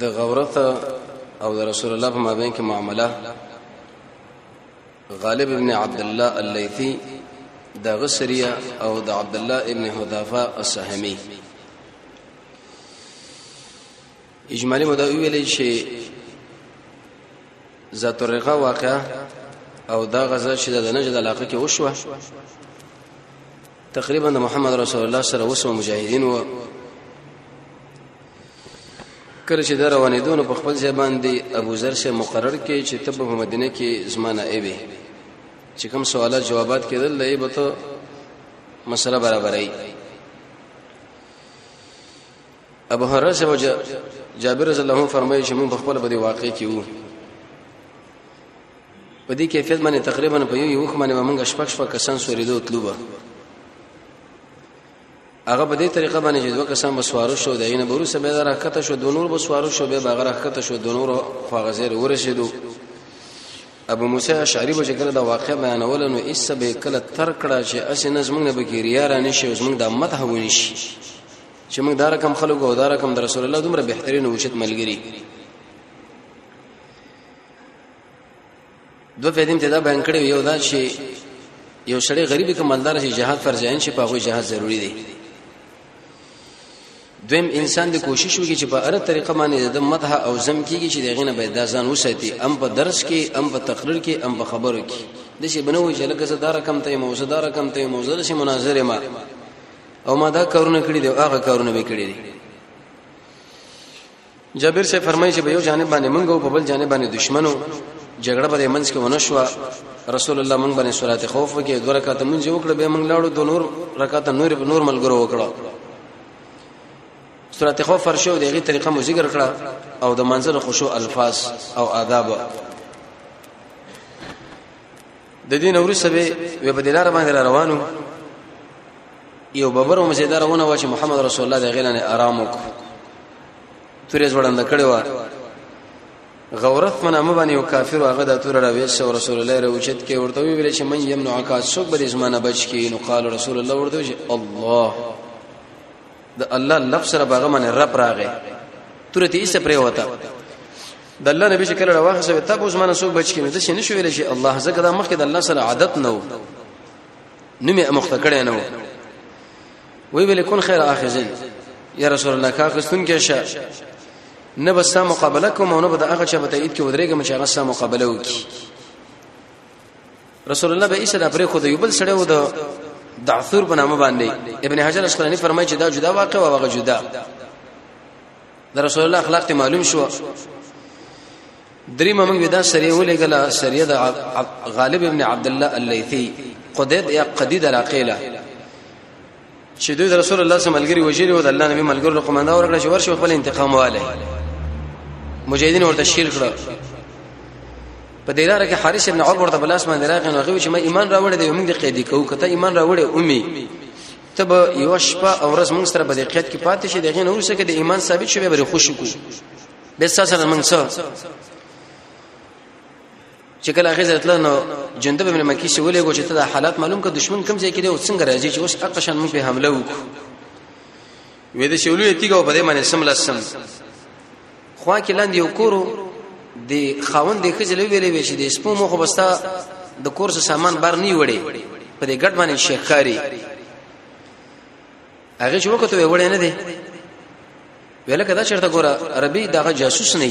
د غورت او د رسول الله په مابین کې معامله غالب ابن عبد الله الليثي د غسریه او د عبد الله ابن حذافه السهمي اجمالی مدا ویلې چې ذات الرقا واقعا او دا غزا چې د نجد علاقه کې وشوه تقریبا د محمد رسول الله سره وسو مجاهدین و کله چې دا روانې دونه په خپل ځای باندې ابو ذر سره مقرر کې چې تب په مدینه کې زمانہ ایبه چې کوم سوالات جوابات کېدل لای به ته مسله برابرای ابو هرره سے وجه جابر رضی الله عنه فرمایي چې موږ په خپل بده واقع کې وو په دې کیفیت باندې تقریبا په یو یو خمنه موږ شپږ شپږ کسان سوریدو تلوبه هغه په دې طریقه باندې چې دوه کسان مسوارو شو د عین برو سمې دره کته شو د نور مسوارو شو به هغه راکته شو د نور خو غزیر ورسېدو ابو موسی اشعری به کله دا واقع بیانول نو اس به کله تر کړه چې اسې نظمونه به کیریا را نشي زمونږ د امت هونی شي چې موږ دا رقم خلکو او دا رقم د رسول الله دومره بهترین او شت ملګری دو پیدیم ته دا بیان کړی یو دا چې یو شړی غریب کمالدار چې جهاد فرض عین شي په هغه جهاد ضروری دی دویم انسان د کوشش وکړي چې په هر طریقه باندې د مدح او زم کیږي چې دغه نه باید ځان وساتي ام په درس کې ام په تقریر کې ام په خبرو کې د شي بنوي چې لکه زه دا رقم ته موزه دا رقم ته موزه د شي مناظره ما او ما دا کارونه کړی دی او هغه کارونه به کړی دی جابر سے فرمایي چې په یو جانب باندې منګه او په بل جانب باندې دشمنو جګړه په منځ کې ونه شو رسول الله مونږ باندې صلات خوف وکړي دوه رکعات مونږ وکړه به مونږ لاړو د نور رکعات نور نور ملګرو وکړه صلات خوف فرشو دغه طریقه مو ذکر کړه او د منظر خشوع الفاظ او آداب د دین ورسه به په دلار باندې را روانو یو ببر او مزیدار ونه و چې محمد رسول الله د غیلانه آرام وک تورې ځوړند کړي و غورت من امه باندې یو کافر هغه د تور را ویس او رسول الله را وچت کې ورته ویل چې من یمنع کا څوک به زمانہ بچ کې نو قال رسول الله ورته چې الله د الله لفظ سره باغه من رب راغې ترته یې څه پرې وتا د الله نبی شکل راوخه سوي تب اوس مانه سو بچ کینې د شي نشو ویل شي الله زګه د مخکې د الله سره عادت نو نمې مخته کړې نو وی ویل کون خیر اخذین یا رسول الله کا خستون کې شه نه بس سم مقابله کوم او نه به د هغه چا په تایید کې ودرېږم چې هغه سم مقابله وکړي رسول الله به ایسه د پرې خو د یو بل سړی و د دعثور په نامه باندې ابن حجر اسقلانی فرمایي چې دا جدا واقع او هغه جدا د رسول الله اخلاق ته معلوم شو درې موږ ودا سریه ولېګلا سریه د غالب ابن عبد الله الليثي قدد یا قدید راقیله چې دوی د رسول الله صلی الله علیه وسلم ملګری وجلی او د الله نبی ملګرو قومنده ورکړه چې ورشه خپل انتقام والي مجاهدین ورته شیر کړ په دې لار کې حارث ابن عمر ورته بلاس باندې راغی نو غوښتي چې ما ایمان راوړې دی موږ د قیدی کو کته ایمان راوړې امي تب یو شپه او ورځ موږ سره په دې قید کې پاتې شې دغه نور څه کې د ایمان ثابت شوی بری خوشی کو به ساسره موږ سره چې کله هغه ځل تلنو جندب ابن مکی سی ولې ګوچته د حالات معلوم ک دشمن کم ځای کې دی او څنګه راځي چې اوس اقشن مو په حمله وکړو وې د شولې تیګو په دې باندې سم لسم خوا کې لاندې یو کورو د خاوند د خځلې ویلې وی چې د سپو مخ بستا د کورس سامان بار نه وړي په دې ګډ باندې شیخکاری هغه چې وکړو وړي نه دی ویل کدا چرته ګوره عربي دغه جاسوس نه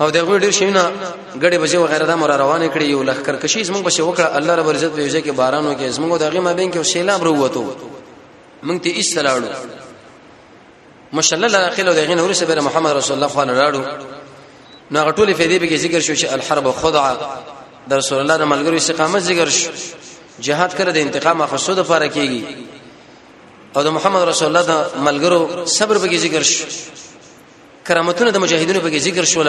او دغه ډیر شینه غړې بجې وغیرہ دا مر روانې کړې یو لخر کشي زموږ بشه وکړه الله رب عزت په یوځای کې بارانو کې زموږ دغه ما بین کې سیلاب وروته مونږ ته ایست لاړو مشلل اخلو دغه نور سره محمد رسول الله خان راړو نو غټولې فیدې به ذکر شو چې الحرب خدعه د رسول الله د ملګرو استقامت ذکر شو جهاد کړه د انتقام اخستو د فار کیږي او د محمد رسول الله د ملګرو صبر به ذکر شو کرامتونه د مجاهدینو په ذکر شول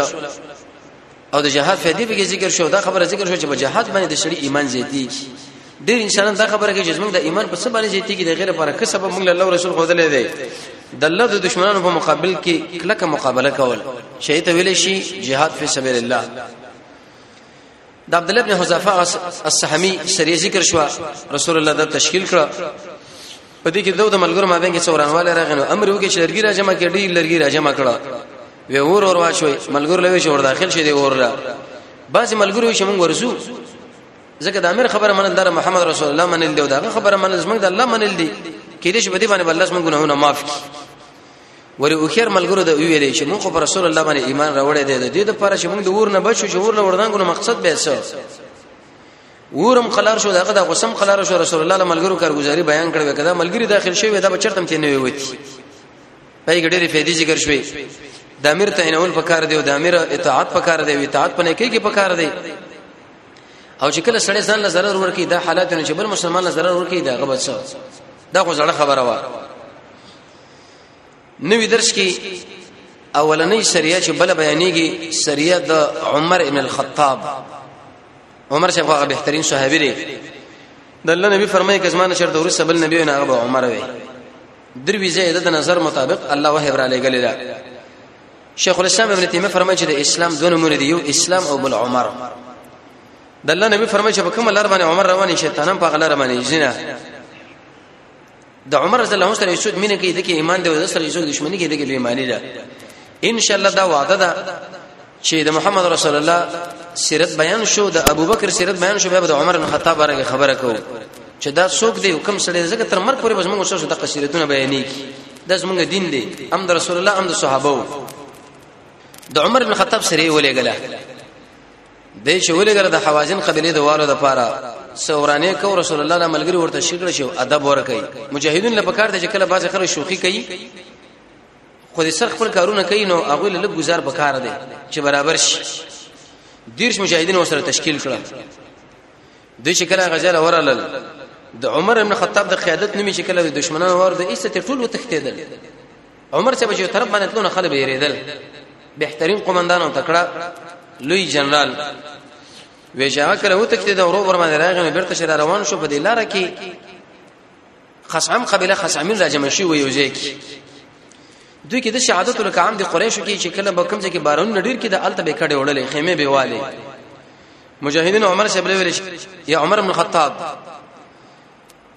او د جهاد فائدې په ذکر شو دا خبره ذکر شو چې په جهاد باندې د شری ایمان زیاتی ډیر انسانان دا خبره کوي چې موږ د ایمان په څه باندې زیاتی کې د غیر لپاره څه سبب موږ له الله رسول خو دلې دی د الله د دشمنانو په مقابل کې کلکه مقابله کول شهید ویل شي جهاد فی سبیل الله د عبد الله بن حذافه السهمي سری ذکر شو رسول الله د تشکیل کړ په دې کې دوه د ملګرو مابین کې څورانواله راغنو امر وکړي چې لرګي را جمع کړي لرګي را جمع کړه و اور اور واچوي ملګرو لوي شور داخل شي دی اور لا بعض ملګرو چې موږ ورسو ځکه د امیر خبره منل در محمد رسول الله منل دی دا خبره منل زموږ د الله منل دی کې دې شپه دې باندې الله زموږ ګناهونه معاف کړي ولی اوخر ملګرو د ویلې چې موږ پر رسول الله باندې ایمان راوړې دی د دې لپاره چې موږ د ور نه بچو چې ور نه وردان کوو مقصد به څه ورم قلار شو دغه د غسم قلار شو رسول الله ملګرو کارګزاري بیان کړو کدا ملګری داخل شوی دا بچرتم ته نه وي پای ګډې فیدی ذکر شوی د امیر تعینول پکار دی او د امیر اطاعت پکار دی او اطاعت پنه کې کې پکار دی او چې کله سړی ځان له ضرر ورکی دا حالت نه چې بل مسلمان له ضرر ورکی دا غبط دا خو ځړه خبره وه نوی درس کې اولنې سریه چې بل بیانېږي سریه د عمر ابن الخطاب عمر څخه هغه بهترین صحابي دی د الله نبی فرمایي کزما نشر د ورسره بل نبی نه هغه عمر وي دروي زید د نظر مطابق الله وحی را لګل دا شیخ الاسلام ابن تیمیه فرمایي چې د اسلام دوه نمونه دي یو اسلام او بل عمر د الله نبی فرمایي چې په کوم لار باندې عمر روان شي تنم په غلار باندې جنہ د عمر رضی الله عنه سره یوسف مینه کوي دغه ایمان دی او سره یوسف دښمنی کوي دغه بیماری ده ان شاء الله دا وعده ده چې د محمد رسول الله سیرت بیان شو د ابوبکر سیرت بیان شو بیا د عمر بن خطاب باندې خبره کوو چې دا څوک دی حکم سره زګه تر مر پورې بس موږ اوسه د قصیرتونه بیانې کی دا زمونږ دین دی هم د رسول الله هم د صحابه د عمر بن خطاب سره ولېګله د چې ولګره د حوازن قبيله د والو د پاره سورانه کو رسول الله د ملګری ورته شګړه شو ادب ورکي مجاهدین لپاره کار د چې کله باز خره شوخي کوي خو دې سر خپل کارونه کوي نو هغه له گزار په کار دی چې برابر شي دیرش مجاهدین وسره تشکیل کړل د چې کله غزل اورلل د عمر ابن خطاب د قیادت نومي چې کله د دشمنانو ور د ایست ټول وتښتیدل عمر چې بچو طرف باندې تلونه خلک یریدل بهترین قومندان او تکړه لوی جنرال ویژه کله وتښتید او ور باندې راغی بیرته شر روان شو په دې لار کې خصم قبيله خصمین را جمع شي وي وځي کی دوی کې د شهادت الکام د قریشو کې چې کله بکم چې بارون نډیر کې د الته به کډه وړلې خیمه به والي مجاهدین عمر صاحب ویل شي یا عمر بن الخطاب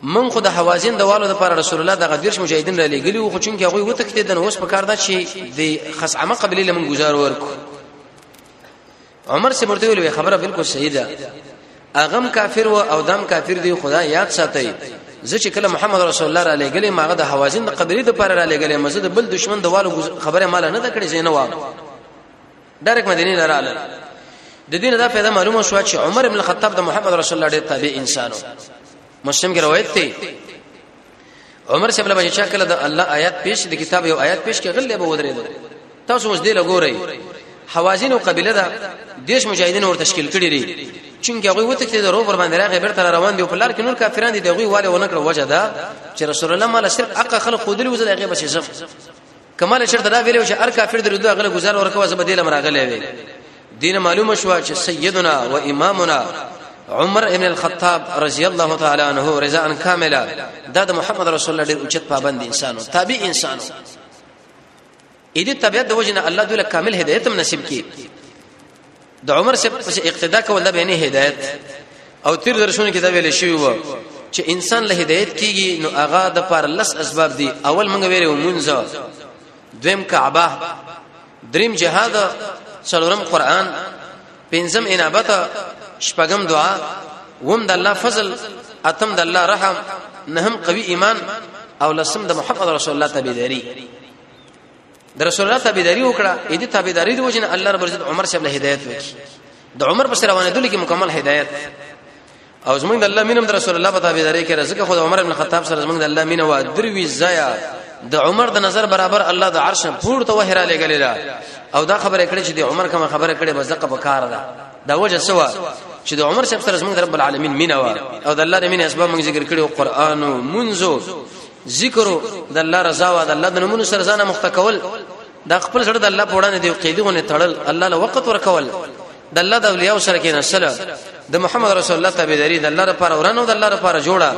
من خو د حوازین د والو لپاره رسول الله دغه دیرش مجاهدین را لېګلی او خو چون کې هغه وته کته د اوس په کار دا چې د خصعمه قبلې لمن گزار ورکو عمر سے مرته ویل خبره بالکل صحیح ده اغم کافر و او دم کافر دی خدا یاد ساتي زه چې کله محمد رسول الله را لېګلې ماغه د حوازین د قبلې د پر را لېګلې مزه د بل دشمن د والو خبره مال نه د کړې زینه و ډایرک مدینه نه رااله د دین دا پیدا معلومه شو چې عمر ابن الخطاب د محمد رسول الله ډیر تابع انسانو مسلم کې روایت دی عمر صاحب له بچا کله د الله آیات پیش د کتاب یو آیات پیش کې غلې به ودرې تاسو اوس دې لګورئ حوازین او قبیله دا دیش مجاهدین ور تشکیل کړی دي چونګه هغه وته چې درو پر باندې راغی بیرته روان دي په لار کې نور کافران دي دغه والي ونه کړ وجه دا چې رسول الله مال صرف اقا خلق خودلی وزل هغه بچي زم کمال شرط دا ویلو چې هر کافر د رضا غل گزار ورکوه زب دې لم راغلې وي دین معلومه شو چې سیدنا و امامنا عمر ابن الخطاب رضی الله تعالی عنہ رضا ان کاملا دا د محمد رسول الله ډیر اوچت پابند انسانو تابع انسانو اې دې طبيعت د وجنه الله دوی له کامل هدایت هم نصیب کړي د عمر سے پس اقتدا کول د بینه هدایت او تیر درشونه کې دا ویل شوی و چې انسان له هدایت کیږي نو هغه د پر لس اسباب دي اول موږ ویلو مونږه دویم کعبه دریم جهاد څلورم قران پنځم انابت شپږم دعا وم د الله فضل اتم د الله رحم نهم قوي ایمان او لسم د محمد رسول الله تبعیداری د رسول الله تابعداري وکړه اې دې تابعداري د وجنه الله رب عزت عمر صاحب له هدایت وکړي د عمر په سره باندې دلی کې مکمل هدایت او زمونږ د الله مینم د رسول الله په تابعداري کې رزق خو د عمر ابن خطاب سره زمونږ د الله مینه و دروي زیا د عمر د نظر برابر الله د عرش پورته وهرا لګلې ده او دا خبره کړې چې د عمر کوم خبره کړې مزقه په کار ده دا وجه سوا چې د عمر صاحب سره زمونږ رب العالمین مینه و او د الله د مینې اسباب موږ ذکر کړو قران او منځو ذکر د الله رضا او د الله د نمونه سره ځان مخته کول د خپل سره د الله په وړاندې دی قیدی غونه تړل الله له وخت ورکول د الله د اولیاء سره کې نسله د محمد رسول الله تابعداري د الله لپاره ورانو د الله لپاره جوړه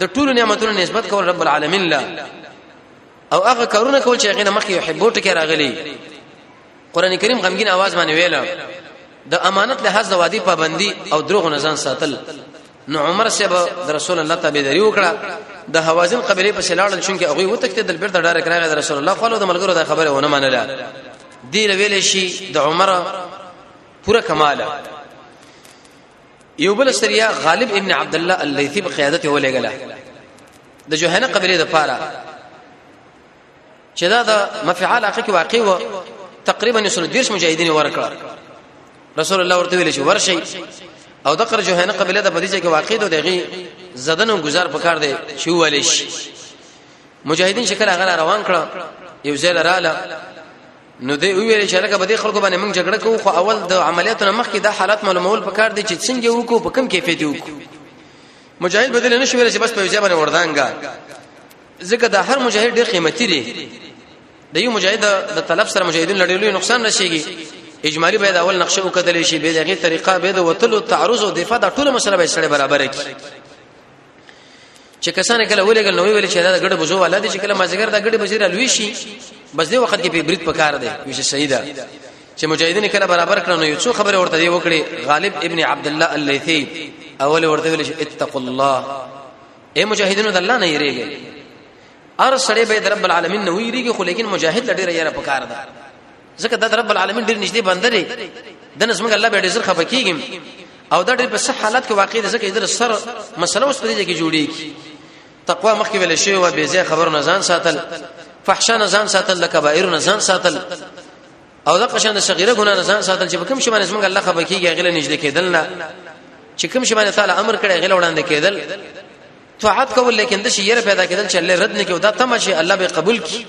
د ټولو نعمتونو نسبت کول رب العالمین له او هغه کارونه کول چې هغه مخکې يحبو ټکی راغلي قران کریم غمګین आवाज باندې ویل د امانت له حز وادي پابندي او دروغ نه ځان ساتل نو عمر صاحب د رسول الله تابعداري وکړه د حوازن قبيله په سلاړل چونکه هغه وتښتې د بیرته ډایرک راغی د رسول الله خو د ملګرو د خبره ونه منله دی لویل شي د عمر پوره کماله یو بل سریا غالب ابن عبد الله الليثي په قیادت ولېګله د جوهنه قبيله د پاره چې دا د مفعال علاقه کې واقع و تقریبا یې سره دیرش مجاهدین ورکړه رسول الله ورته ویل چې ورشي او د قر جوهنه قبيله د بدیجه کې واقع ده دغه زدن او گزار پکار دی چې ولیش مجاهدین شکل هغه روان کړه یو ځای رااله نو دی ویل چې لکه بده خلکو باندې موږ جګړه کوو خو اول د عملیاتو نه مخکې د حالات معلومول پکار دي چې څنګه وکړو په کم کیفیت وکړو مجاهد بدل نه شو ویل چې بس په ځای باندې وردانګا ځکه دا هر مجاهد ډیر قیمتي دی د یو مجاهد د طلب سره مجاهدین لړلو نقصان نشيږي اجمالی باید اول نقشه وکړل شي به دغه طریقه به د وتلو تعرض او دفاع د ټول مسله به سره برابر کی چې کسان کله ولېګل نو ویل چې دا ګډه بوزو والا دي چې کله مازیګر دا ګډه بزیر الوي شي بس دې وخت کې په برید پکار دی چې سیدا چې مجاهدین کله برابر کړنو نو یو څو خبره ورته دی وکړي غالب ابن عبد الله الليثي اول ورته ویل چې اتقوا الله اے مجاهدینو د الله نه یریږئ ار سړی به د رب العالمین نه ویریږي خو لیکن مجاهد لډیره یره پکار ده ځکه د رب العالمین ډیر نږدې بنده دی د نسمګ الله به ډیر زر خفه کیږم او دا ډېر په صح حالت کې واقع دي ځکه در سر مسله اوس په دې کې جوړیږي تقوا مخکې ویل شوی و به زه خبر نه ځان ساتل فحشا نه ځان ساتل د کبایر نه ځان ساتل او دا قشان د صغیره ګنا نه ځان ساتل چې کوم شی باندې څنګه الله خبر کیږي غل نږدې کېدل نه چې کوم شی باندې تعالی امر کړي غل وړاندې کېدل طاعت کول لیکن د شی یره پیدا کېدل چې الله رد نه کوي دا تم شي الله به قبول کړي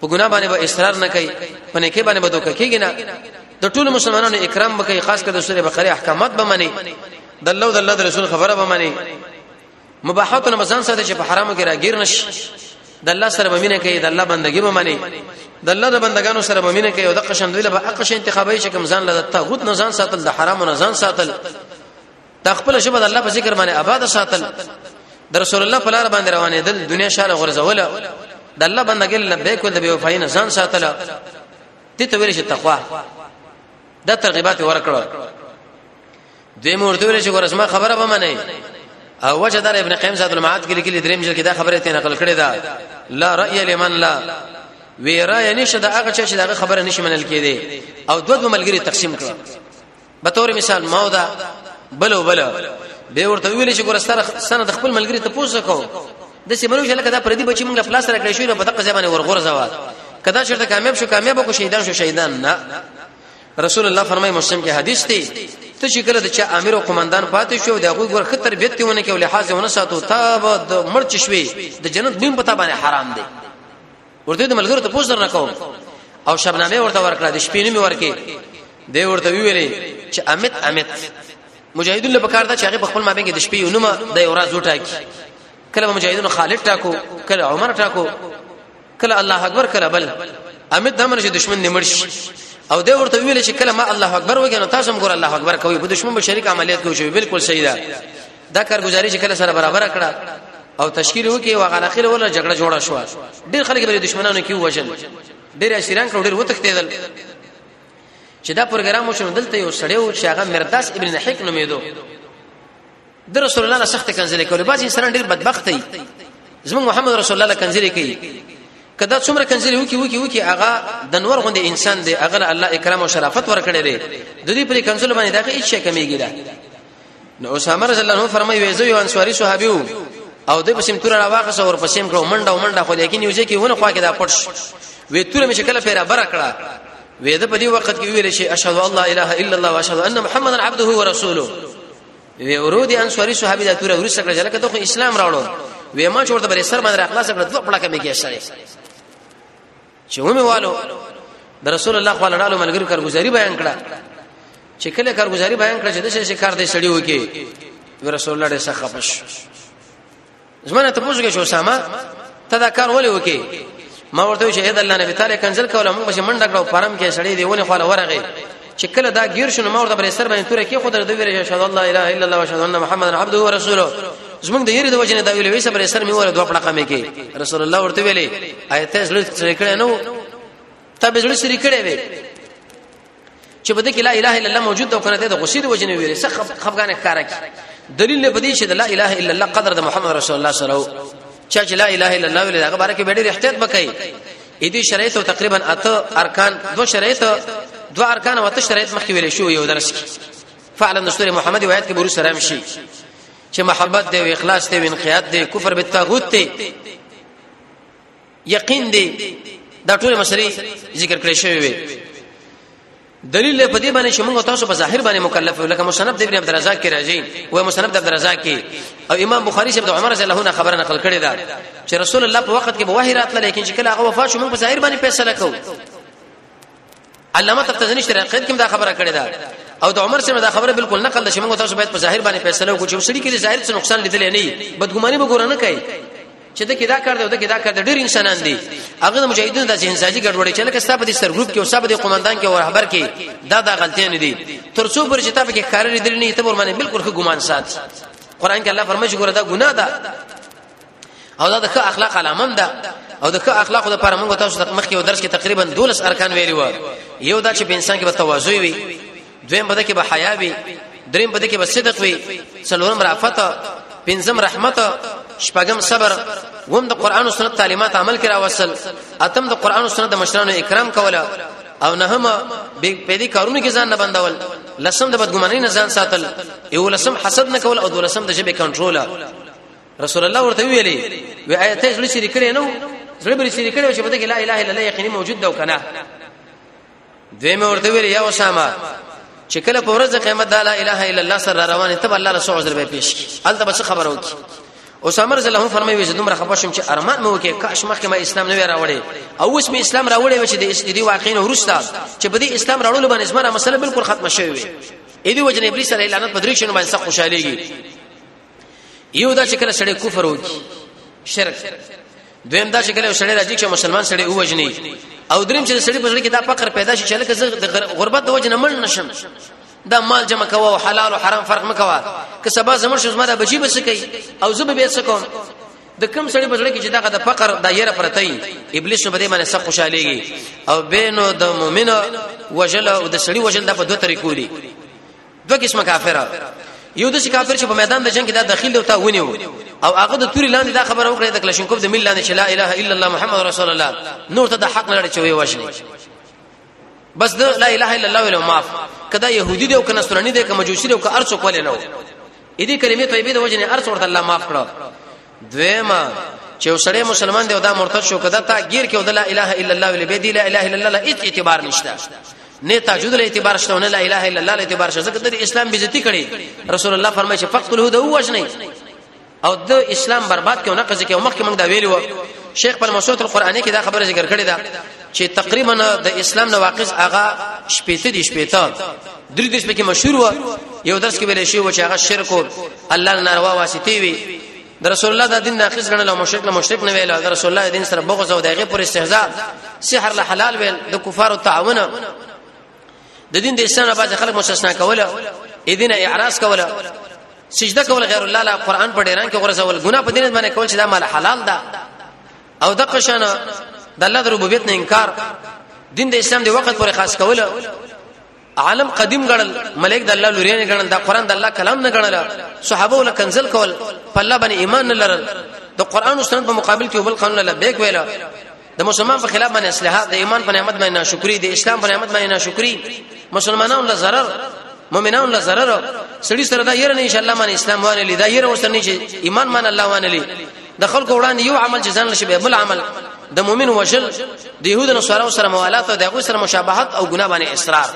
په ګنا باندې به اصرار نه کوي په نه کې باندې به دوک کېږي نه د ټول مسلمانانو اکرام وکړي خاص کر د سوره بقره احکامات به مني د الله او د الله رسول خبره به مني مباحات نه مزان ساته چې په حرامو کې راګیر نشي د الله سره بمینه کوي د الله بندگی به مانی د الله د بندگانو سره بمینه کوي او د قشن دوی له اقش انتخابي شکم ځان له تغوت نه ځان ساتل د حرامو نه ځان ساتل د خپل شبه د الله په ذکر باندې آباد ساتل د رسول الله په لار باندې روانې دل دنیا شاله غرزوله د الله بندګي لبیک ول د بیوفای نه ځان ساتل ته ته ویل شي تقوا دا ترغیبات ورکړه دې مورته ویل چې ورسمه خبره به منې او وجه در ابن قیم زاد المعاد کې لیکلي دریم ځل کې دا خبره ته نقل کړې ده لا رأي لمن لا وی رأي نشه دا هغه چې دا خبره نشي منل کېده او دوه دوه ملګری تقسیم کړه به تور مثال ما دا بلو بلو به ورته ویل چې ګورستر سند خپل ملګری ته پوسه کو د سیمنو چې لکه دا پردي بچی موږ پلاس راکړې شو په دغه ځای باندې ورغورځوا کدا چېرته کامیاب شو کامیاب کو شهیدان شو شهیدان نه رسول الله فرمای مسلم کې حدیث دی ته چې کله د چا امیر او قومندان پاتې شو دا غوي ګور خطر بیت ته ونه کې او لحاظ ونه ساتو تا به د مرچ شوي د جنت بیم پتا باندې حرام دی ورته د ملګرو ته پوښتنه نه کوم او شبنامه ورته ورکړه د شپې نیمه ورکې دی ورته ویلې چې امیت امیت مجاهدون له پکار دا چې هغه خپل مابین کې د شپې یو نومه د یو راز وټاکي کله مجاهدون خالد ټاکو کله عمر ټاکو کله الله اکبر کله بل امید دمن چې دشمن نیمړ شي او دی ورته ویل چې کله ما الله اکبر وګنه تاسو هم ګور الله اکبر کوي په دشمن به شریک عملیات کوي چې بالکل صحیح ده دا کارګزاري چې کله سره برابر کړه او تشکیل وکي او غل اخر ولا جګړه جوړه شو ډیر خلک به دشمنانو کې وژل ډیر اشیران کړو ډیر وتښتیدل چې دا پروګرام وشو دلته یو سړیو چې هغه مرداس ابن حق نومېدو د رسول الله سخت کنځلې کولې بعضی انسان ډیر بدبخت دی زموږ محمد رسول الله کنځلې کوي کدا څومره کنځلې وکي وکي وکي هغه د نور غوندې انسان دی هغه الله اکرام او شرافت ورکړي لري د دې پر کنځل باندې دا هیڅ شي کمیږي دا نو اسامه رضی الله عنه فرمایي ویزو یو انصاری صحابي او د پسیم تور راواخصه ور پسیم کړو منډه منډه خو لیکن یو ځکه ونه خوا کې دا پټ وې تور مې شکل پیرا بر کړه وې د په دې وخت کې ویل شي اشهد الله اله الا الله واشهد ان محمدن عبده ورسوله وی ورو دي انصاری صحابي د تور ورسره کړه لکه ته خو اسلام راوړو وی ما چورته بر سر باندې راخلاص کړ دوه پړکه مې کې سره چې ومه والو د رسول الله خو لاله ملګری کارګزاري بیان کړه چې کله کارګزاري بیان کړه چې د شي کار دې سړی وکي رسول الله دې څخه خپش زمانه ته پوښتنه شو ساما ته دا کار ولې وکي ما ورته چې اې د الله نبی تعالی کنزل کوله موږ به منډه کړو پرم کې سړې دی ونه خاله ورغه چې کله دا گیر شونه ما ورته بل سر باندې تور کې خود دوی ویل شهادت الله اله الا الله وشهادت ان محمد عبده و رسوله زمونږ د یری د وجنه دا ویل ویسه بل سر می ور دوه پړه کمې کې رسول الله ورته ویلې آیته زړه سره کړه نو تب زړه سره کړه وی چې بده کې لا اله الا الله موجود او کنه د غصې د وجنه ویلې څه خفګان ښکارا کی دلیل نه پدې چې لا اله الا الله قدر د محمد رسول الله صلی الله علیه وسلم چې لا اله الا الله ولې هغه باره کې ډېر احتیاط وکړي اې دې شرایط او تقریبا اته ارکان دو شرایط دو ارکان او اته شرایط مخکې ویلې شو یو درس کې فعلا د سوره محمد روایت کې برو سلام شي چې محبت دی او اخلاص دی او انقیاد دی کفر بالطاغوت دی یقین دی دا ټول مسلې ذکر کړې شوی وي دلیل په دې باندې چې موږ تاسو په ظاهر باندې مکلف یو لکه مصنف د ابن عبد الرزاق کې راځي او مصنف د عبد الرزاق کې او امام بخاری چې د عمر رضی الله عنه خبره نقل کړې ده چې رسول الله په وخت کې به وحی راتله لیکن چې کله هغه وفات شو موږ په ظاهر باندې فیصله کوو علامه تفتزنی شریعت کې دا خبره کړې ده او د عمر سره دا خبره بالکل نقل ده چې موږ تاسو باید په ظاهر باندې فیصله وکړو چې سړي کې د ظاهر څه نقصان لیدل نه وي بدګماني به ګور نه کوي چې دا کدا کار دی دا کدا کار دی ډېر انسانان دي هغه د مجاهدینو د ذهن سازي ګډوډي چې لکه ستاسو په دې سر ګروپ کې او ستاسو د قومندان کې او رهبر کې دا دا غلطي نه دي ترڅو پر چې تاسو کې کار لري نه ته ور باندې بالکل ښه ګمان سات قران کې الله فرمایي ګوره دا ګناه ده او دا د ښه اخلاق علامه ده او د ښه اخلاقو لپاره موږ تاسو ته مخکې یو درس کې تقریبا 12 ارکان ویلي و یو دا چې په انسان کې به تواضع وي دویم بده کې به حیا وي دریم بده کې به صدق وي څلورم رافت پنځم رحمت شپږم صبر وم د قران او سنت تعلیمات عمل کرا وصل اتم د قران او سنت د مشرانو اکرام کوله او نه هم په دې کارونو کې ځان نه بندول لسم د بدګمانۍ نه ځان ساتل یو لسم حسد نه کول او دولسم د جبه کنټرول رسول الله ورته ویلي وی آیت زړه شریک کړي نو زړه بری شریک کړي چې په دې کې لا اله الا الله یقیني موجود ده کنه دوی مې ورته ویلي یا اسامه چې کله په ورځ قیامت د لا اله الا الله سره روانه ته الله رسول عذر به پیش کی الته بس خبرو کی اسامه رضی الله فرمایي چې دومره خپه شم چې ارمان مې وکي کاش مخکې ما اسلام نه راوړې او اوس مې اسلام راوړې و چې د اسلامي واقعین ورسته چې په دې اسلام راوړلو باندې زما مسله بالکل ختمه شوې وي اې دې وجنه ابلیس علیه لعنت په درې شنو باندې خوشاليږي یو دا چې کله سړی کفر وکي شرک دویم دا چې کله سړی راځي چې مسلمان سړی ووجني او دریم چې سړی په ځل کې دا فقر پیدا شي چې لکه زه د غربت د وجنه مړ نشم دا مال جمع کوا او حلال او حرام فرق مکوا که سبا زمر شو زما د بچی بس کوي او زه به بیت سکم د کم سړی په ځل کې چې دغه د فقر د یره پرتای ابلیس په دې باندې سخت خوشاليږي او بینو د مؤمن وجل او د سړی وجل د په دوه طریقو دي دوه قسمه کافر یو د کافر چې په میدان د جنگ کې دا داخل او تا ونیو او هغه د توري لاندې دا خبره وکړه د کلاشینکوف د مل لاندې چې لا اله الا الله محمد رسول الله نور ته د حق نه لري چې وي وشني بس د لا اله الا الله ولا معاف کدا يهودي دی او کنه سرني دی کما جوشي دی او که ارڅ کول نه و اې دې کلمې طیبه د وجنه ارڅ ورته الله معاف کړو دویما چې وسړی مسلمان دی او دا مرتد شو کده تا غیر کې ودلا اله الا الله ولې به دی لا اله الا الله هیڅ اعتبار نشته نه تاجود له اعتبار شته نه لا اله الا الله له اعتبار شته ځکه د اسلام بیزتی کړي رسول الله فرمایي چې فقتله د وجنه او د اسلام برباد کې او نقض کې او مخکې موږ دا ویلي و شیخ په مسعود القرآني کې دا خبره ذکر کړې ده چې تقریبا د اسلام نواقص هغه شپېته دي شپېته درې درس پکې مشهور و یو درس کې ویل شي و چې هغه شرک او الله ناروا واسطه وي د رسول الله د دین ناقص غنل او مشرک نه مشرک نه ویل د رسول الله دین سره بغض او دغه پر استهزاء سحر له حلال ویل د کفارو تعاون د دین د اسلام نه باز خلک مستثنا کوله اذن اعراض کوله سجده کول غیر الله لا قران په ډیران کې غرزول ګناه په دین باندې کول چې دا مال حلال ده او دغه شان د الله د ربوبیت نه انکار دین د اسلام د وخت پر خاص کول عالم قدیم غړل ملائک د الله لوري نه غړل دا قران د الله کلام نه غړل صحابه ول کنزل کول په الله باندې ایمان نه لرل د قران او سنت په مقابل کې بل قانون له بیک ویل د مسلمان په خلاف باندې اصلاحات د ایمان په نعمت باندې ناشکری د اسلام په نعمت باندې ناشکری مسلمانانو له zarar مؤمنانو له zarar سړي سره دا یره نه ان شاء الله باندې اسلام باندې لیدا یره وسنه چې ایمان مان الله باندې د خلکو وړاندې یو عمل چې ځان لشي به بل عمل د مؤمن وشل د يهودو نو سره سره موالات او د هغه سره مشابهت او ګناه باندې اصرار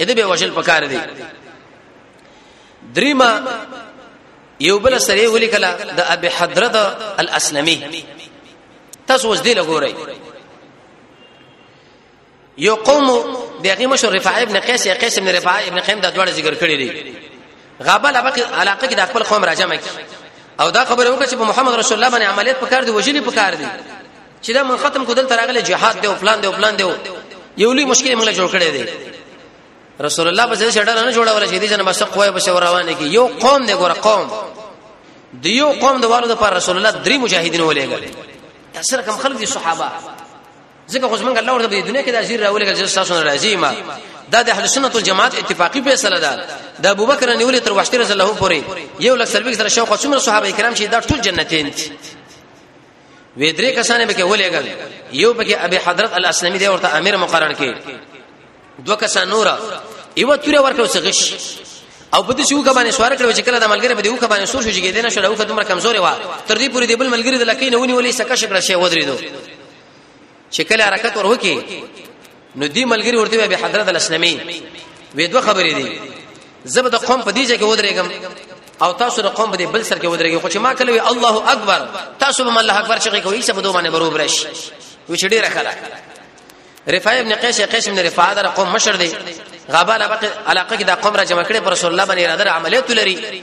اده به وشل پکار دي دریما یو بل سره ولي کلا د ابي حضرت الاسلمي تاسو وځ دی لګورئ یو قوم د هغه مشر رفاعه ابن قیس یا قیس ابن رفاعه ابن قیم دا ډول ذکر کړی دی غابه علاقه کې د خپل قوم راجمه کی او دا خبره وکړه چې محمد رسول الله باندې عملیات پکار دی وجلی پکار دی چې دا من ختم کودل تراغله جهاد دی او پلان دی او پلان دی یو لوی مشکل موږ جوړ کړی دی رسول الله په دې شډر نه جوړول شي دي جن بس قوه بس روانه کی یو قوم دی ګور قوم د یو قوم د والو د پر رسول الله درې مجاهدین ولېګل تاسو رقم خلک دي صحابه ځکه خو څنګه الله ورته په دنیا کې د اجر راولې چې تاسو نه راځي ما دا د اهل سنت والجماعت اتفاقی فیصله ده د ابوبکر نیولې تر وحشت رضی الله پورې یو لک سلبي سره شوق څومره صحابه کرام چې دا ټول جنتین دي وې درې کسانې به کې ولېګل یو به کې ابي حضرت الاسلمي دی ورته امیر مقرر کړي دوه کسان نور یو تور ورکو سغش او په دې شو کبانې سوار کړو چې کله د ملګری په دې وکه باندې سور شو چې کېدنه شو راوخه دومره کمزورې و تر دې پورې دې بل ملګری د لکې نه ونی ولې سکه شکړه شي ودرېدو چې کله حرکت ور وکي نو دی ملګری ورته به حضرت الاسلامي وې دوه خبرې دي زبد قوم په دې ځای کې ودرېګم او تاسو د قوم په بل سر کې ودرېږئ خو چې ما کله وی الله اکبر تاسو به الله اکبر چې کوي څه بده باندې برو برش وی چې ډیره خلا رفاعه ابن قیس قیس ابن رفاعه د قوم مشر دی غابان علاقه کې د قوم را جمع کړي پر رسول الله باندې اراده عملیات لري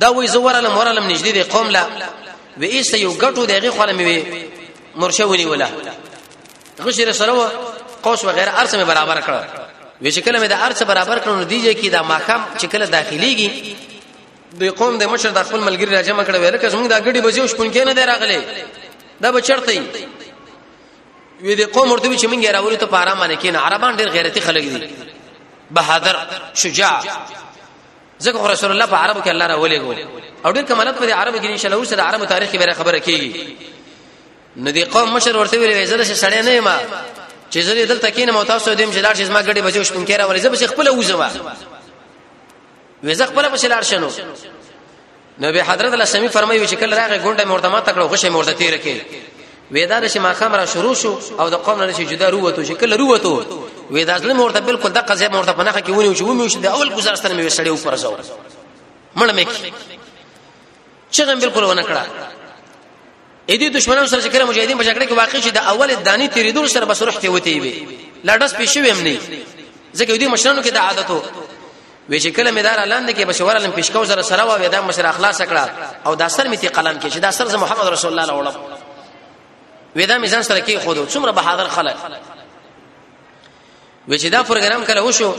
دا وی زوړل مورلم نږدې دی قوم لا وی ایسته یو ګټو دغه خلم وی مرشه ونیولا غشر سره قوس وغیرہ ارسه مې برابر کړ وی چې کله مې د ارسه برابر کړو نو دیږي کې دا ماقام چې کله داخليږي د قوم د مشر د خپل ملګری را جمع کړو لکه زموږ دا غړي بجو شپون کې نه دی راغلي دا به چرته وی د قوم ورته چې مونږه راولې ته پارا باندې کې نه عربان ډېر غیرتي خلک دي بهادر شجاع ځکه رسول الله په عربو کې الله را ولېګو او ډېر کمالات په عربو کې ان شاء الله ورسره د عربو تاریخ کې خبره کیږي نو دی قوم مشر ورته ویل زه د سړی نه ما چې زه دلته کینم او تاسو دیم جلار شې ما ګډي بچو شپون کېره ورې زه به خپل وځم وې زه خپل په شلار شنو نو به حضرت الله سمي فرمایو چې کله راغې ګونډه مورته ما تکړه خوشې مورته تیر کې وېدا د شما خمره شروع شو او د قوم نه شي جدا روته چې کله روته وېدا ځل مورته بالکل د قضې مورته پناخه کې ونیو چې ومه شو د اول گزارستان مې وسړې اوپر زو مړ مې چې غم بالکل ونه کړه اې دې دشمنانو سره چې کله مجاهدین په جګړه کې واقع شي د اول دانی تیریدو سره بس روح ته وتی وي لا داس پېښې ویم نه ځکه دې مشرانو کې د عادتو وی چې کله مدار اعلان دکې بشوار علم پیشکو زره سره و دا مشر اخلاص کړه او دا سر میتی قلم کې چې دا سر محمد رسول الله علیه وسلم ودا میزان سره کې خود څومره بهادر خلک و چې دا پروګرام کله وشو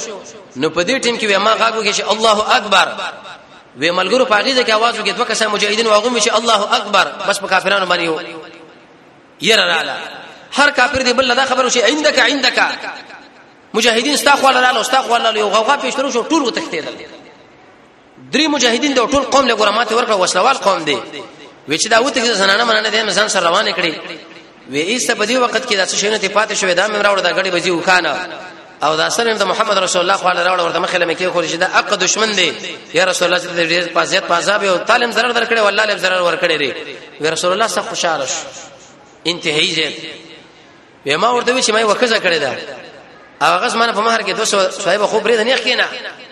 نو په دې ټیم کې ما غاګو کې چې الله اکبر و ملګرو په غیزه کې आवाज وکړ دوه کسه مجاهدین واغوم چې الله اکبر بس په کافرانو باندې یو یره رااله هر کافر دی بل دا خبر شي عندك عندك مجاهدین ستا خو لاله ستا خو لاله یو غوغا پیښ شو ټول وتښتیدل درې مجاهدین د ټول قوم له ګره ماته ورکړه وسلوال قوم دی وچ دا وته چې زنانه مننه دې ځان سره روانه کړي وې ایسته په دې وخت کې داسې شونه ته پاتې شوې دا مې راوړ دا غړي بزی وکانه او دا سره د محمد رسول الله خو راوړ ورته مخه لمه کې خو چې دا اق دشمن دی یا رسول الله دې ډېر پازیت پازاب او تعلم zarar درکړي والله له zarar ورکړي ری رسول الله سره خوشاله شو انتهایی زه وې ما ورته وی چې ما وکزه کړی دا هغه زمانه په مہر کې 200 صاحب خو برید نه کینا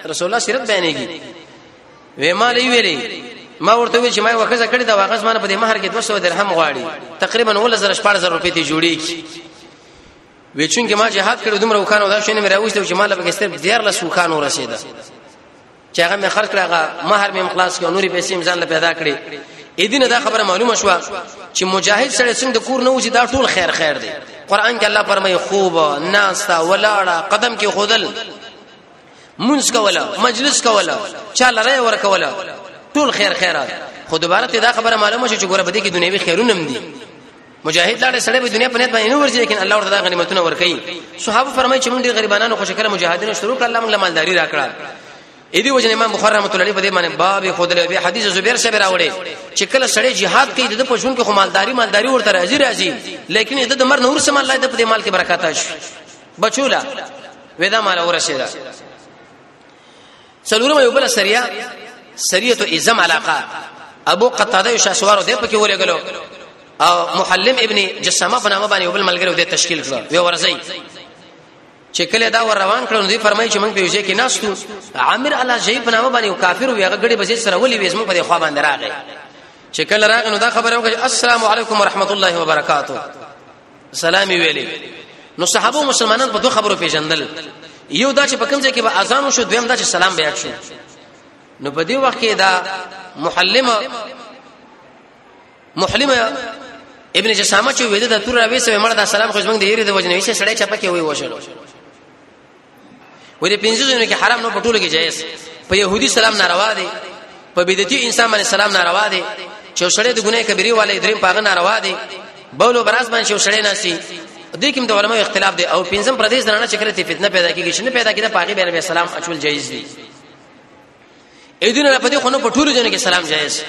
رسول الله سیرت بیانېږي وې ما لې ویلې ما ورته وی چې ما وکزه کړی دا هغه زمانه په دې مہر کې 200 درهم غواړي تقریبا 14000 روپۍ ته جوړی وی چون کې ما جهاد کړو دومره وکانو دا شنه مې راوښته چې مال به کستر ډیر لس وکانو رسیدا چې هغه مې خرج کړ هغه مہر مې خلاص کړ نورې پیسې مې ځان له پیدا کړې اې دینه دا خبره معلومه شوه چې مجاهد سره څنګه کور نه وځي دا ټول خیر خیر دی قران کې الله فرمایي خوب ناستا ولاړه قدم کې خودل منس کولا مجلس کولا چاله رې ور کولا ټول خیر خیرات خو دوباره ته دا خبره معلومه شي چې ګوره بده کې دنیوي خیرونه هم دي مجاهد لاړ سره به دنیا په نیت باندې نه ورځي لیکن الله ورته غنیمتونه ورکړي صحابه فرمایي چې موږ ډیر غریبانو خوشی کړه مجاهدینو شروع کړ الله موږ مالداری راکړه اې دی وجه امام بخاری رحمۃ اللہ علیہ په دې باندې باب خود له به حدیث زبیر شبیر راوړي چې کله سړی jihad کوي د پښون کې خمالداری مالداری ورته راځي راځي لیکن د مر نور سم الله د په دې مال کې برکات شي بچولا ودا مال ورسېدا څلورمه یو بل سریه سریه تو ازم علاقه ابو قتاده شاسوارو د پکې ورګلو او محلم ابن جسامه په نامه باندې یو بل ملګری د تشکیل کړو یو ورځي چې کله دا ور روان کړو دوی فرمایي چې موږ په یوځای کې ناستو عامر علا جی په نامه باندې یو کافر وی هغه غړي بزې سره ولي وېزمو په دې خوا باندې راغی چې کله راغی نو دا خبره وکړه السلام علیکم ورحمت الله وبرکاتو سلام ویلې نو صحابه مسلمانان په دوه خبرو پیژندل یو دا چې په کوم ځای کې به اذان وشو دویم دا چې سلام بیا شو نو په دې وخت کې دا محلمه محلمه ابن جسامه چې وېده د تور راوي سره مړ دا سلام خوشبنګ دی یری د وجنوي سره سړی چپه کې وای وشلو وې دې پنځه ځینو کې حرام نو پټول کې جایز په يهودي سلام ناروا دي په بدعتي انسان باندې سلام ناروا دي چې شړې د ګناه کبیره والے دریم پاغه ناروا دي بولو براز باندې شړې ناشي د کوم د علماء اختلاف دی او پنځم پردیس درنه چې کړه ته فتنه پیدا کیږي چې نه پیدا کیده پاغي بیر به سلام اچول جایز دی اېدونه په دې خونو په ټولو جنو کې سلام جایز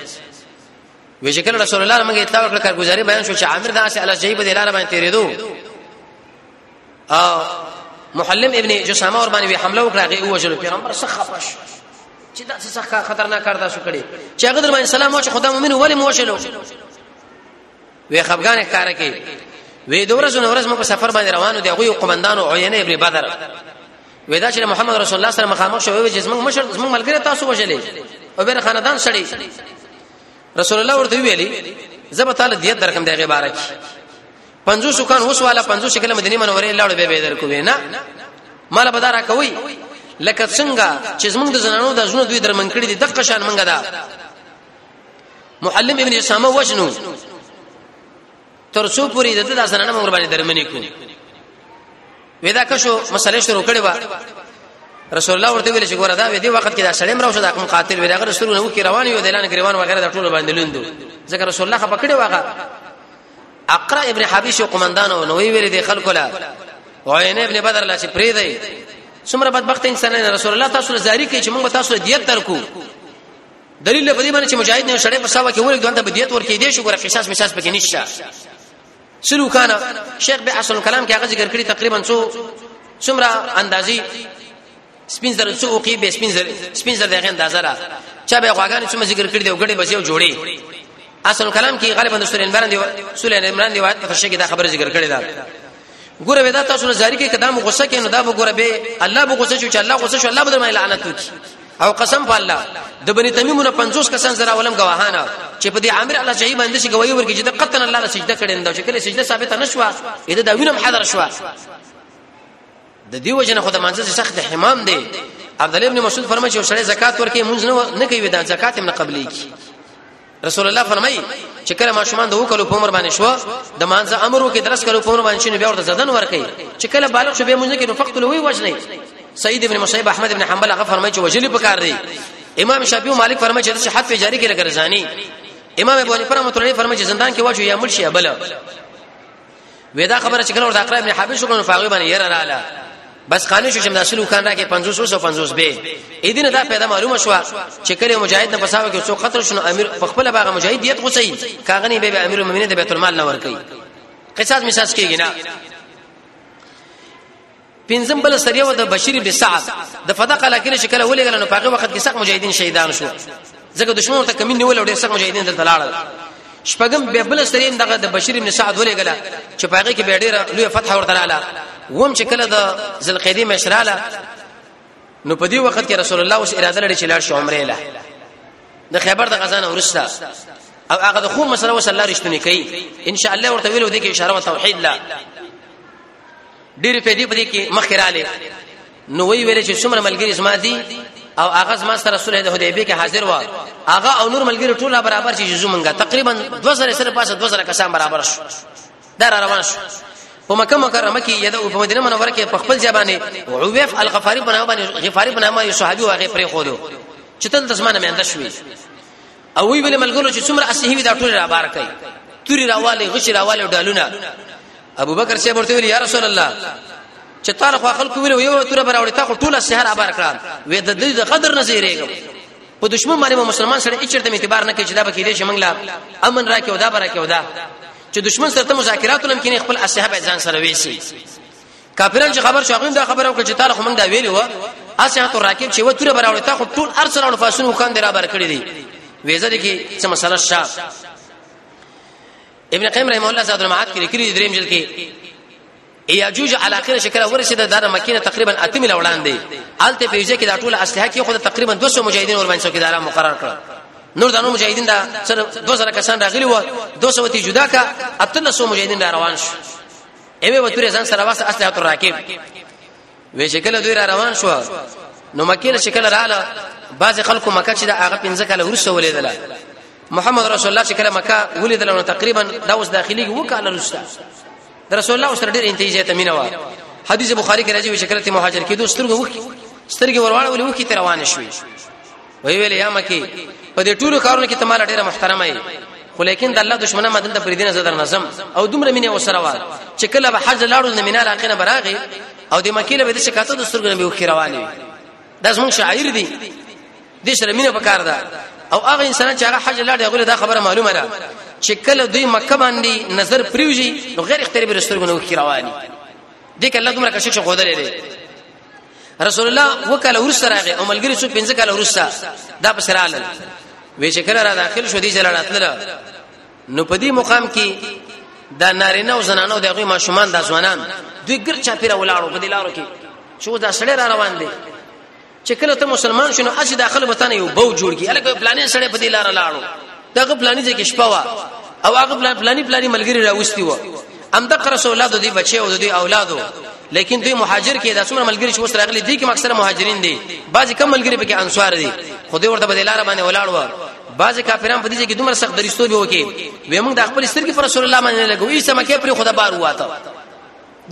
وی چې کله رسول الله موږ اطلاع وکړه کارګزاري بیان شو چې عامر داسې الله جیب دې لار باندې تیرېدو محلم ابن جسامه ور باندې حمله وکړه هغه وجل پیغمبر څخه خپش چې دا څه خطرناک کار تاسو کړی چې هغه در باندې سلام واچ خدای مؤمن ولې مو وشلو وی خفغان کار کوي وی د ورځو نورز مو په سفر باندې روانو دی غوی قومندان او عینه ابن بدر وی دا چې محمد رسول الله سره مخامخ شو وی چې موږ مشر موږ ملګری تاسو وشلې او بیر خاندان سړی رسول الله ورته ویلي زبر تعالی دیت درکم دی غیبارک 50 کان اوس والا 50 شکل مدینه منوره لاړو به به درکو نه مال به دارا کوي لکه څنګه چې زمونږ د زنانو د ژوند دوی درمن کړی دي دغه شان منګه دا معلم ابن اسامه وجنو تر څو پوری د دې زنانه مور باندې درمنې کو ودا کښو مسلې شروع کړي وا رسول الله ورته ویل چې ګوره دا وې دی وخت کې دا سړیم راوشه دا کوم قاتل وی دا غره سرونه وکي روان یو دلان ګریوان وغیرہ دا ټول باندې لوندو ځکه رسول الله خپکړې واغه اقرا ابن حبیش قومندان او نوې ویل دي خلکو لا وعین ابن بدر لا چې پری دی څومره بدبخت انسان نه رسول الله تاسو له زاری کوي چې موږ تاسو له دیت ترکو دلیل په دې باندې چې مجاهد نه شړې په ساوه کې ورګ دنده بدیت ورکې دي شو ګره قصاص مساس پکې نشته سلو کانا شیخ به اصل کلام کې هغه ذکر کړی تقریبا څو څومره اندازي سپین زر څو اوقی به سپین زر سپین زر دغه اندازه را چا به غواګان چې ذکر کړی دی وګړي بچو جوړي اصل کلام کې غالبا د سورې عمران دی سورې عمران دی وایي په شګه دا خبره ذکر کړی دا ګوره ودا تاسو نه زاری کې قدم غوسه کې نو دا به ګوره به الله به غوسه شو چې الله غوسه شو الله به درمه لعنت وکړي او قسم په الله د بنی تمیم نه 50 کسان زرا ولم گواهان چې په دې عامر الله شهید باندې شي گواہی ورکړي چې د قطن الله سجده کړي نو چې کله سجده ثابت نشوه اې دا وینم حاضر شوه د دې وجنه خدای منځ سخت اهتمام دی عبد الله ابن مسعود فرمایي چې سړی زکات ورکړي مونږ نه کوي دا زکات هم نه قبلي کی رسول الله فرمایي چې کله ماشومان د وکړو په عمر باندې شو د مانځ امر وکړي درس کړو په عمر باندې شنو بیا ورته زدن ورکړي چې کله بالغ شو به مونږ نه کوي فقط لوی وجنه سید ابن مصیب احمد ابن حنبل هغه فرمایي چې وجلی په کار دی امام شافعي مالک فرمایي چې د صحت په جاری کې لګرځاني امام ابو حنیفه رحمۃ اللہ فرمایي چې زندان کې واچو یا ملشي بل وې دا خبره چې کله ورته اقرا ابن حابس وکړو فاغي باندې ير رااله بس قانون شو چې مسلو کان راکې 550 به اې دینه دا پیدا معلومه شو چې کله مجاهد نه پساوه کې څو قتل شنو امیر په خپل باغ مجاهد دیت غوسي کاغنی به امیر المؤمنین د بیت المال نه ورکي قصاص مساس کېږي نه پنځم بل سره یو د بشیر بن سعد د فدق علاقې چې کله ولېګل نو پاغه وخت کې سخت مجاهدین شهیدان شو ځکه دشمن ته کمی نیول او ډېر سخت مجاهدین دلته لاړل شپږم به بل سره دغه د بشیر بن سعد ولېګل چې پاغه کې به ډېر لوی فتح ورته رااله ووم چې کله د ذلقیدی مشراله نو په دې وخت کې رسول الله اوس اراده لري چې لاړ شي عمره له د خیبر د غزا نه ورسته او هغه د خو مسله وسله رښتونی کوي ان شاء الله ورته ویلو دي کې اشاره توحید لا ډېری په دې په دې کې مخکې رااله نو وی ویل چې څومره ملګری زما دي او هغه زما سره صلح د حدیبیه کې حاضر و هغه او نور ملګری ټول برابر چې جزو منګه تقریبا 2000 سره پاسه 2000 کسان برابر شو دا را روان شو په مکه مکرمه کې یده او په مدینه منوره کې په خپل ځبانه عویف الغفاری په نامه باندې غفاری په نامه یو صحابي واغې پرې خو دو چې تل تسمانه مې اندښوي او وی ویل ملګرو چې څومره اصلي وي دا ټول را بار کوي توري راواله غشي راواله ډالونه ابو بکر صاحب ورته ویل یا رسول الله چې تعالی خو خلکو ویل یو تور براوړی تا خو ټول سحر ابار کړم وې د دې د قدر نه زیریږم په دشمن باندې مسلمان سره هیڅ چرته اعتبار نه کوي چې دا به کېدې شمنګلا امن راکې ودا برکې ودا چې دشمن سره ته مذاکرات لم کینې خپل اصحاب ځان سره وېسي کافران چې خبر شو هغه دا خبره وکړه چې تعالی خو موږ دا ویلی و اسه تو راکب چې و تور براوړ تا خو ټول ارسل او فاسن وکاند را بر کړی دی ویزه دي کې څه مسله شاه ابن قیم رحم الله صاحب معاد کې لیکلي دریم جلد کې یاجوج علاقه شکل ورسید د مکینه تقریبا اتم لوړان دی الته په یوځ کې د ټول اسلحه کې خو تقریبا 200 مجاهدین ور باندې څوکیدارا مقرر کړ نور دانو مجاهدین دا سره 2000 کسان راغلي و 200 تی جدا کا اتنه سو مجاهدین را روان شو ایوه وتورې ځان سره واسه اصله تر راکې وې شکل دوی را روان شو نو مکه له شکل رااله بعض خلکو مکه چې د هغه پنځه کاله ورسره ولیدله محمد رسول الله چې کله مکه ولیدل نو تقریبا دا اوس داخلي وکاله رستا د رسول الله سره ډېر انتیجه ته مینه و حدیث بخاری کې راځي چې کله ته مهاجر کېدو سترګو وکي سترګې ورواړولې وکي ته روان شوې وی ویل یا مکی په دې ټولو کارونو کې ته مال ډیره محترمه یې خو لیکن د الله دشمنه مدن ته پریدنه زدر نظم او دومره مینه وسره وال چې کله به حج لاړو نه مینه لاقینه براغي او د مکی له بده شکایتو د سترګو نه وخی رواني دا زموږ شاعر دی د شر مینه پکار ده او هغه انسان چې هغه حج لاړ دی غوړي دا خبره معلومه ده چې کله دوی مکه باندې نظر پریوږي نو غیر اختیاري به سترګو نه وخی رواني دې کله دومره کشش غوډلې رسول الله وکاله ورسره راغی او ملګری څو پنځه کاله ورسره دا پس رااله وی چې کله را داخل شو دي چې راتله نو په دې مقام کې دا نارینه او زنانه او دغه ماشومان د ځوانان دوی ګر چا پیر ولاړو په دې لارو کې چې دا سړی را روان دی چې کله ته مسلمان شونه اج داخله وطن یو بو جوړ کی الګ پلانې سړی په دې لار لاړو دغه پلاني ځای کې شپه وا او هغه پلاني پلاني ملګری راوستي و ام دغه رسول الله د دې بچي او د دې اولادو لیکن دوی مهاجر کې د اسمر ملګری چې وسره غلي دي کې اکثره مهاجرین دي بعضی کم ملګری پکې انصار دي خو دوی ورته بدلاره باندې ولاړ و بعضی کافران په دې کې دومره سخت درستو به وکي وې موږ د خپل سترګې پر رسول الله باندې لګو ایسه مکه پر خدا بار واته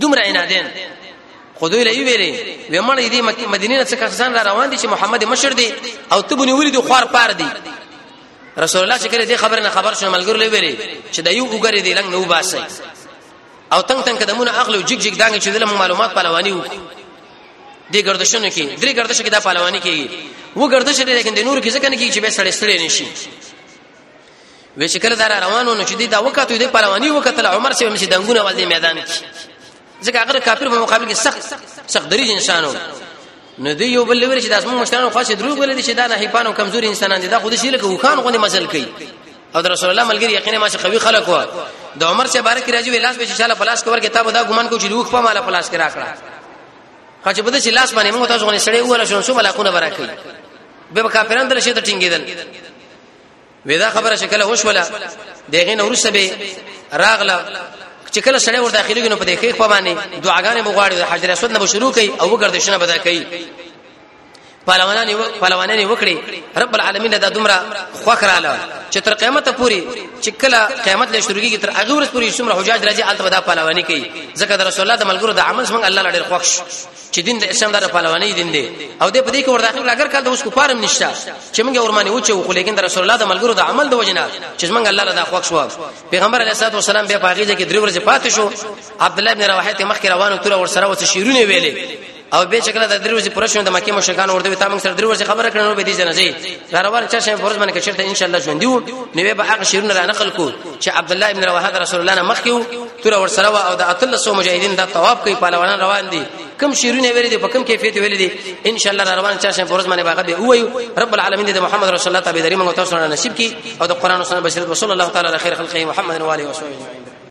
دومره عنادین خو دوی لوي ویلې وې مړ دې مدینه څخه ځان را روان دي چې محمد مشر دي او تبونی ولید خور پار دي رسول الله چې کله دې خبر نه خبر شو ملګر لوي ویلي چې د یو وګری دی لنګ نو باسي او تنگ تنگ قدمونه اخلو جګ جګ دانګ چې دلم معلومات پهلوانی وو دې گردشونو کې درې گردش کې دا پهلوانی کېږي و گردش دې لیکن د نور کې ځکه نه کېږي چې به سړې سړې نشي وې چې کله دا روانو نو چې دې دا وکاتو دې پهلوانی وکتل عمر سي هم چې دنګونه ول دې میدان کې ځکه هغه کافر په مقابل کې سخت سخت دریځ انسانو نو دی یو بل لوري چې داسمو مشتانو خاصه دروغ ولې چې دا نه هیپانو کمزوري انسانان دي دا خود شي لکه وخان غونې مزل کوي او د رسول الله ملګری یقینا ما چې قوي خلک و د عمر سے بارک راځي ولاس به چې شاله پلاس کور کتاب دا ګمان کو چې روح په مال پلاس کرا کړه خاصه بده چې لاس باندې موږ تاسو غونې سړې وره شون سو ملاکونه برکې به کافرانو درشه ته ټینګېدل ودا خبره شکل وشوله دغه نورسه به راغله چې کله سړی ور داخليږي نو په دې کې په باندې دعاګانې بغواړي حجر اسود نه شروع کوي او وګرځښنه بدل کوي پهلوانان پهلوانان وکړي رب العالمین دا دومره خوخراله چې تر قیامت پوري چې کله قیامت له شروع کیږي تر هغه ورځ پوري څومره حجاج راځي الته دا پهلوانی کوي ځکه رسول الله د ملګرو د عمل څنګه الله لړ خوښ چې دین د اسلام د پهلواني دین دی او د پدې کې ور داخل اگر کله د اوس کوپارم نشته چې موږ ورمانه و چې خو لیکن د رسول الله د ملګرو د عمل د وجنه چې موږ الله له خوښ شو پیغمبر علیه الصلاه والسلام بیا پاګیږي کې درې ورځې پاتې شو عبد الله بن رواحه ته مخکې روانو تر ور سره وڅ شیرونه ویلې او به شکل د درې ورځې پر شنو د مکه مشکان ورته تا موږ سره درې ورځې خبره کړنو به دې جنازي دا روان چا شې فرض باندې کچرته ان شاء الله ژوند دیو نو به هغه شیرونه را نقل کو چې عبد الله ابن رواحه رسول الله نه مخکیو تر ور سره او د اتلسو مجاهدین د طواف کوي پهلوانان روان دي کم شیرونه ویل دي په کم کیفیت ویل دي ان شاء الله روان چا شین پرز باندې باغ به وایو رب العالمین د محمد رسول الله تعالی دریم او تاسو نصیب کی او د قران او سنت بشریت رسول الله تعالی خیر خلقه محمد و علیه وسلم